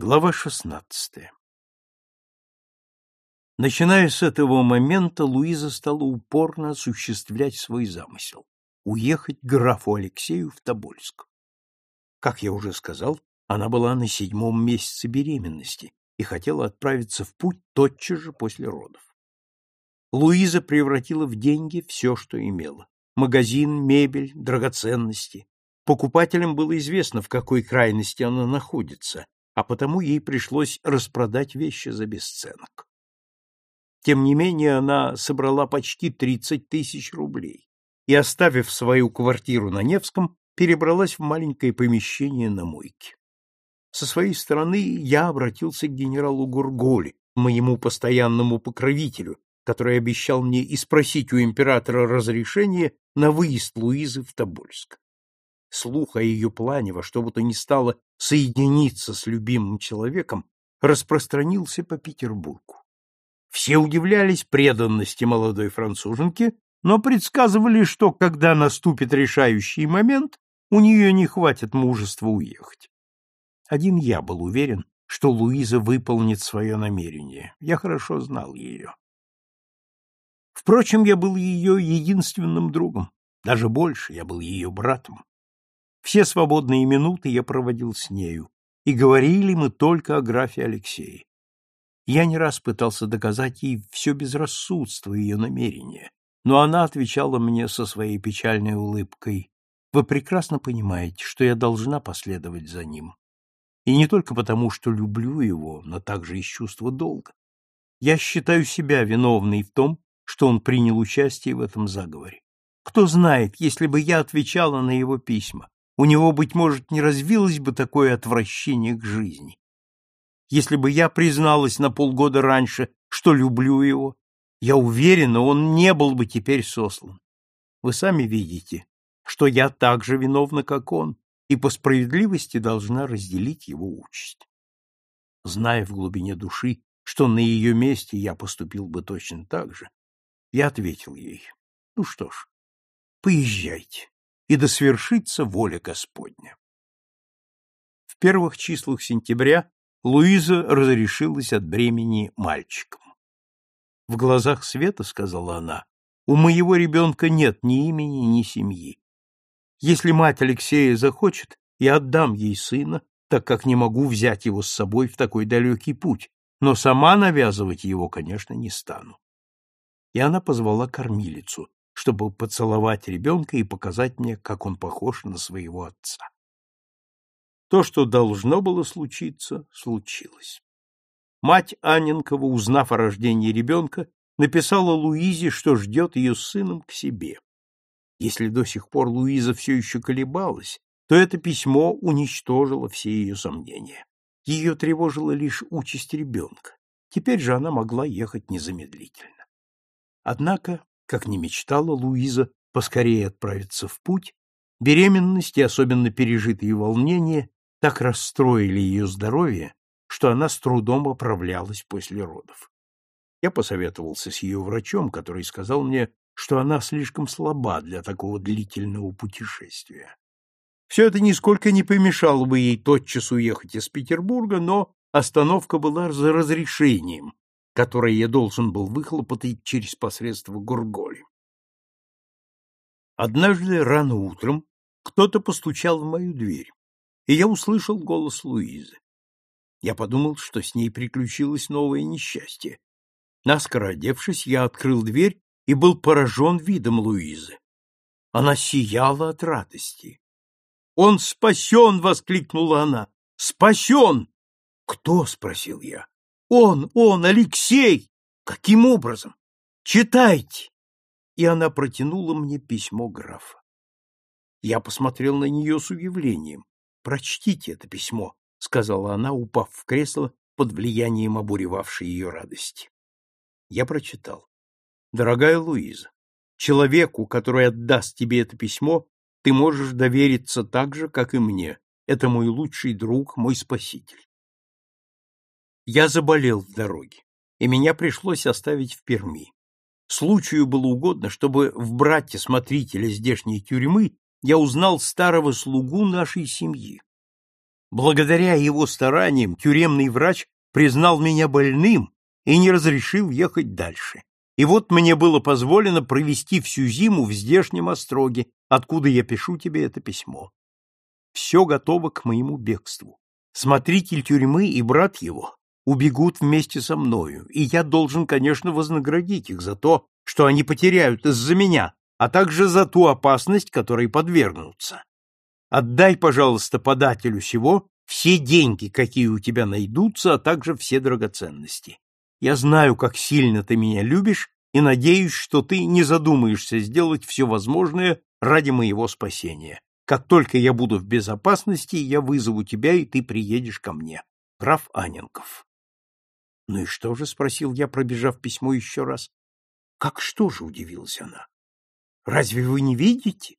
Глава шестнадцатая Начиная с этого момента, Луиза стала упорно осуществлять свой замысел — уехать графу Алексею в Тобольск. Как я уже сказал, она была на седьмом месяце беременности и хотела отправиться в путь тотчас же после родов. Луиза превратила в деньги все, что имела — магазин, мебель, драгоценности. Покупателям было известно, в какой крайности она находится, а потому ей пришлось распродать вещи за бесценок. Тем не менее, она собрала почти 30 тысяч рублей и, оставив свою квартиру на Невском, перебралась в маленькое помещение на мойке. Со своей стороны я обратился к генералу Гурголи, моему постоянному покровителю, который обещал мне и спросить у императора разрешения на выезд Луизы в Тобольск. Слух о ее плане во что бы то ни стало соединиться с любимым человеком распространился по Петербургу. Все удивлялись преданности молодой француженки, но предсказывали, что, когда наступит решающий момент, у нее не хватит мужества уехать. Один я был уверен, что Луиза выполнит свое намерение. Я хорошо знал ее. Впрочем, я был ее единственным другом. Даже больше, я был ее братом. Все свободные минуты я проводил с нею, и говорили мы только о графе Алексее. Я не раз пытался доказать ей все безрассудство ее намерения, но она отвечала мне со своей печальной улыбкой, «Вы прекрасно понимаете, что я должна последовать за ним. И не только потому, что люблю его, но также из чувства долга. Я считаю себя виновной в том, что он принял участие в этом заговоре. Кто знает, если бы я отвечала на его письма, у него, быть может, не развилось бы такое отвращение к жизни. Если бы я призналась на полгода раньше, что люблю его, я уверена, он не был бы теперь сослан. Вы сами видите, что я так же виновна, как он, и по справедливости должна разделить его участь. Зная в глубине души, что на ее месте я поступил бы точно так же, я ответил ей, ну что ж, поезжайте, и да свершится воля Господня. В первых числах сентября Луиза разрешилась от бремени мальчиком. В глазах света, сказала она, у моего ребенка нет ни имени, ни семьи. Если мать Алексея захочет, я отдам ей сына, так как не могу взять его с собой в такой далекий путь, но сама навязывать его, конечно, не стану. И она позвала кормилицу, чтобы поцеловать ребенка и показать мне, как он похож на своего отца. То, что должно было случиться, случилось. Мать Анненкова, узнав о рождении ребенка, написала Луизе, что ждет ее с сыном к себе. Если до сих пор Луиза все еще колебалась, то это письмо уничтожило все ее сомнения. Ее тревожила лишь участь ребенка. Теперь же она могла ехать незамедлительно. Однако, как не мечтала Луиза поскорее отправиться в путь, беременность и особенно пережитые волнения так расстроили ее здоровье, что она с трудом оправлялась после родов. Я посоветовался с ее врачом, который сказал мне, что она слишком слаба для такого длительного путешествия. Все это нисколько не помешало бы ей тотчас уехать из Петербурга, но остановка была за разрешением, которое я должен был выхлопотать через посредство Гурголи. Однажды рано утром кто-то постучал в мою дверь и я услышал голос Луизы. Я подумал, что с ней приключилось новое несчастье. Наскоро одевшись, я открыл дверь и был поражен видом Луизы. Она сияла от радости. «Он спасен!» — воскликнула она. «Спасен!» «Кто?» — спросил я. «Он, он, Алексей!» «Каким образом?» «Читайте!» И она протянула мне письмо графа. Я посмотрел на нее с удивлением. Прочтите это письмо, сказала она, упав в кресло под влиянием обуревавшей ее радости. Я прочитал. Дорогая Луиза, человеку, который отдаст тебе это письмо, ты можешь довериться так же, как и мне. Это мой лучший друг, мой спаситель. Я заболел в дороге, и меня пришлось оставить в Перми. Случаю было угодно, чтобы в брате смотрителя здешней тюрьмы я узнал старого слугу нашей семьи. Благодаря его стараниям тюремный врач признал меня больным и не разрешил ехать дальше. И вот мне было позволено провести всю зиму в здешнем остроге, откуда я пишу тебе это письмо. Все готово к моему бегству. Смотритель тюрьмы и брат его убегут вместе со мною, и я должен, конечно, вознаградить их за то, что они потеряют из-за меня, а также за ту опасность, которой подвергнутся. Отдай, пожалуйста, подателю сего все деньги, какие у тебя найдутся, а также все драгоценности. Я знаю, как сильно ты меня любишь, и надеюсь, что ты не задумаешься сделать все возможное ради моего спасения. Как только я буду в безопасности, я вызову тебя, и ты приедешь ко мне. Граф Аненков. — Ну и что же? — спросил я, пробежав письмо еще раз. — Как что же? — удивилась она. — Разве вы не видите?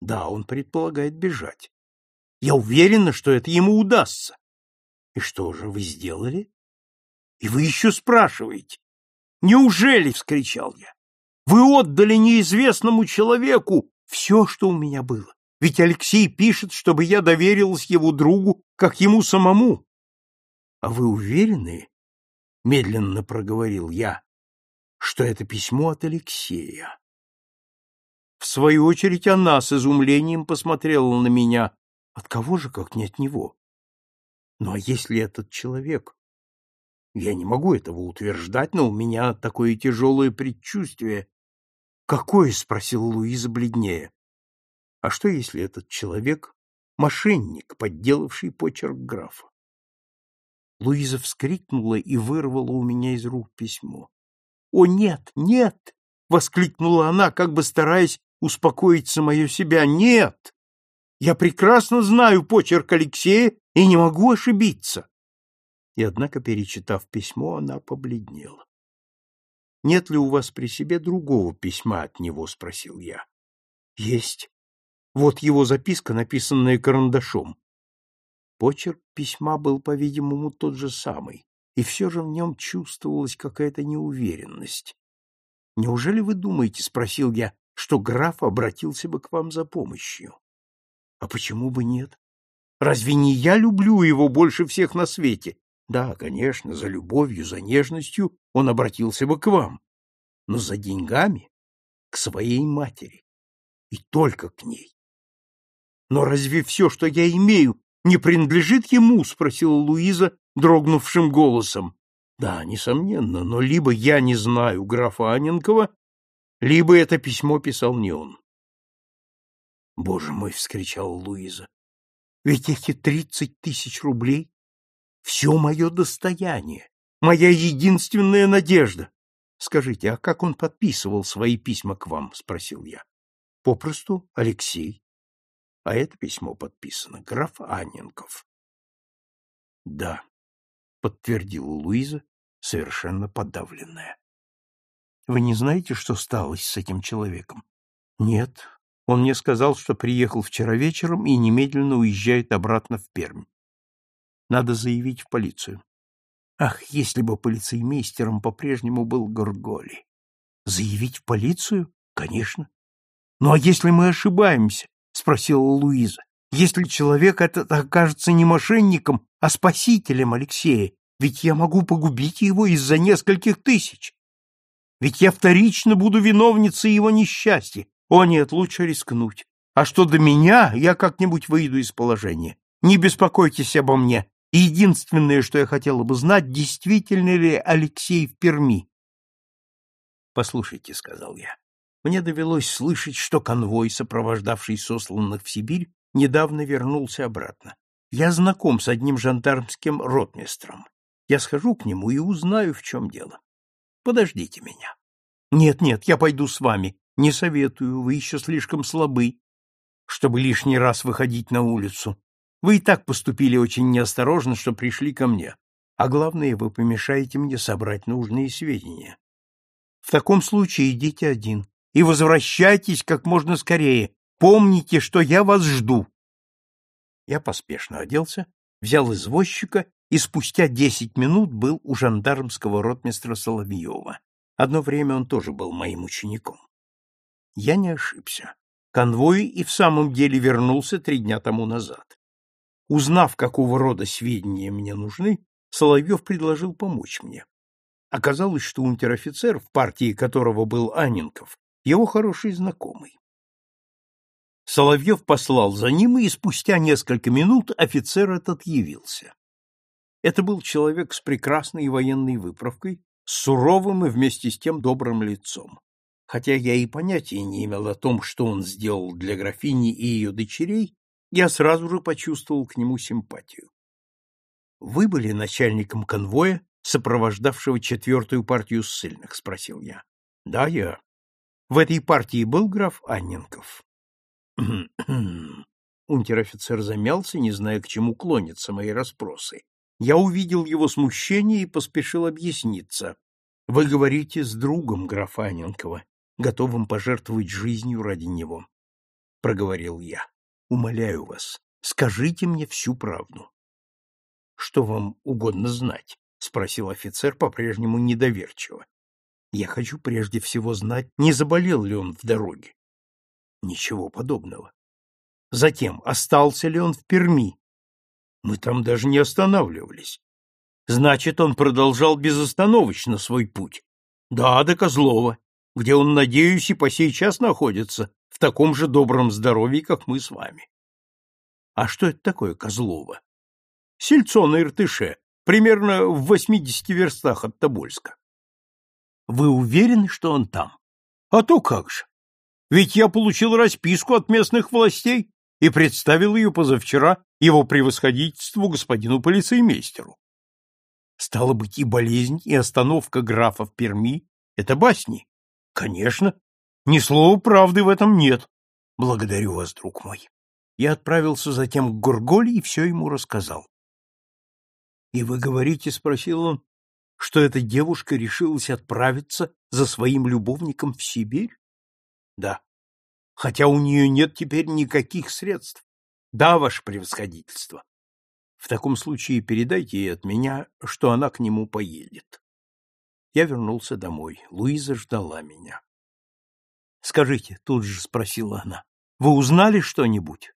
Да, он предполагает бежать. Я уверена, что это ему удастся. И что же вы сделали? И вы еще спрашиваете. Неужели, — вскричал я, — вы отдали неизвестному человеку все, что у меня было? Ведь Алексей пишет, чтобы я доверилась его другу, как ему самому. — А вы уверены, — медленно проговорил я, — что это письмо от Алексея? В свою очередь она с изумлением посмотрела на меня. От кого же, как не от него? Ну а если этот человек? Я не могу этого утверждать, но у меня такое тяжелое предчувствие. Какое? — спросила Луиза бледнее. А что, если этот человек — мошенник, подделавший почерк графа? Луиза вскрикнула и вырвала у меня из рук письмо. — О, нет, нет! — воскликнула она, как бы стараясь успокоить самое себя. Нет! Я прекрасно знаю почерк Алексея и не могу ошибиться. И однако, перечитав письмо, она побледнела. Нет ли у вас при себе другого письма от него, спросил я. Есть. Вот его записка, написанная карандашом. Почерк письма был, по-видимому, тот же самый, и все же в нем чувствовалась какая-то неуверенность. Неужели вы думаете, спросил я, что граф обратился бы к вам за помощью. А почему бы нет? Разве не я люблю его больше всех на свете? Да, конечно, за любовью, за нежностью он обратился бы к вам, но за деньгами к своей матери. И только к ней. Но разве все, что я имею, не принадлежит ему? спросила Луиза дрогнувшим голосом. Да, несомненно, но либо я не знаю графа Аненкова, либо это письмо писал не он. «Боже мой!» — вскричала Луиза. «Ведь эти тридцать тысяч рублей — все мое достояние, моя единственная надежда. Скажите, а как он подписывал свои письма к вам?» — спросил я. «Попросту Алексей. А это письмо подписано граф Анненков». «Да», — подтвердила Луиза, совершенно подавленная. Вы не знаете, что стало с этим человеком? Нет. Он мне сказал, что приехал вчера вечером и немедленно уезжает обратно в Пермь. Надо заявить в полицию. Ах, если бы полицеймейстером по-прежнему был Горголи. Заявить в полицию? Конечно. Ну а если мы ошибаемся? Спросила Луиза. Если человек этот окажется не мошенником, а спасителем Алексея, ведь я могу погубить его из-за нескольких тысяч. Ведь я вторично буду виновницей его несчастья. О нет, лучше рискнуть. А что до меня, я как-нибудь выйду из положения. Не беспокойтесь обо мне. Единственное, что я хотела бы знать, действительно ли Алексей в Перми. Послушайте, сказал я. Мне довелось слышать, что конвой, сопровождавший сосланных в Сибирь, недавно вернулся обратно. Я знаком с одним жандармским ротмистром. Я схожу к нему и узнаю, в чем дело. Подождите меня. Нет, нет, я пойду с вами. Не советую, вы еще слишком слабы, чтобы лишний раз выходить на улицу. Вы и так поступили очень неосторожно, что пришли ко мне. А главное, вы помешаете мне собрать нужные сведения. В таком случае идите один и возвращайтесь как можно скорее. Помните, что я вас жду. Я поспешно оделся, взял извозчика и спустя десять минут был у жандармского ротмистра Соловьева. Одно время он тоже был моим учеником. Я не ошибся. Конвой и в самом деле вернулся три дня тому назад. Узнав, какого рода сведения мне нужны, Соловьев предложил помочь мне. Оказалось, что унтер-офицер, в партии которого был Анненков, его хороший знакомый. Соловьев послал за ним, и спустя несколько минут офицер этот явился. Это был человек с прекрасной военной выправкой, с суровым и вместе с тем добрым лицом. Хотя я и понятия не имел о том, что он сделал для графини и ее дочерей, я сразу же почувствовал к нему симпатию. Вы были начальником конвоя, сопровождавшего четвертую партию ссыльных, спросил я. Да, я. В этой партии был граф Анненков. Унтер-офицер замялся, не зная, к чему клонятся мои расспросы. Я увидел его смущение и поспешил объясниться. Вы говорите с другом графа Анненкова, готовым пожертвовать жизнью ради него, — проговорил я. Умоляю вас, скажите мне всю правду. — Что вам угодно знать? — спросил офицер по-прежнему недоверчиво. — Я хочу прежде всего знать, не заболел ли он в дороге. — Ничего подобного. Затем, остался ли он в Перми? Мы там даже не останавливались. Значит, он продолжал безостановочно свой путь. Да, до Козлова, где он, надеюсь, и по сей час находится, в таком же добром здоровье, как мы с вами. А что это такое Козлово? Сельцо на Иртыше, примерно в восьмидесяти верстах от Тобольска. Вы уверены, что он там? А то как же. Ведь я получил расписку от местных властей и представил ее позавчера его превосходительству господину полицеймейстеру. Стало быть, и болезнь, и остановка графа в Перми — это басни. Конечно, ни слова правды в этом нет. Благодарю вас, друг мой. Я отправился затем к Гурголе и все ему рассказал. — И вы говорите, — спросил он, — что эта девушка решилась отправиться за своим любовником в Сибирь? — Да. Хотя у нее нет теперь никаких средств. Да, ваше превосходительство. В таком случае передайте ей от меня, что она к нему поедет. Я вернулся домой. Луиза ждала меня. Скажите, тут же спросила она, вы узнали что-нибудь?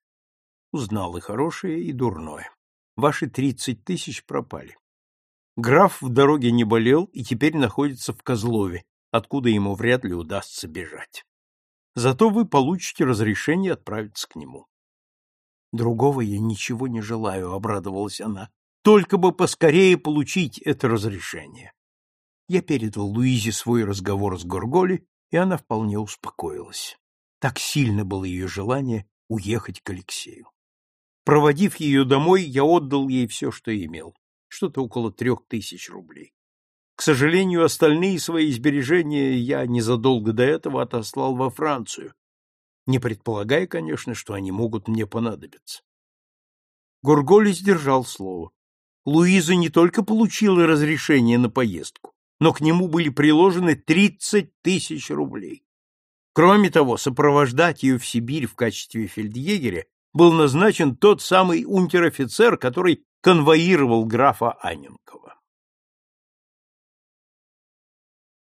Узнал и хорошее, и дурное. Ваши тридцать тысяч пропали. Граф в дороге не болел и теперь находится в Козлове, откуда ему вряд ли удастся бежать. Зато вы получите разрешение отправиться к нему. Другого я ничего не желаю, обрадовалась она. Только бы поскорее получить это разрешение. Я передал Луизе свой разговор с Горголи и она вполне успокоилась. Так сильно было ее желание уехать к Алексею. Проводив ее домой, я отдал ей все, что имел, что-то около трех тысяч рублей. К сожалению, остальные свои сбережения я незадолго до этого отослал во Францию, не предполагая, конечно, что они могут мне понадобиться. Горголи сдержал слово. Луиза не только получила разрешение на поездку, но к нему были приложены 30 тысяч рублей. Кроме того, сопровождать ее в Сибирь в качестве фельдъегеря был назначен тот самый унтер-офицер, который конвоировал графа Анненкова.